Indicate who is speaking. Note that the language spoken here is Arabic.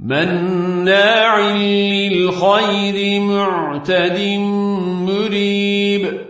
Speaker 1: مناع للخير معتد مريب.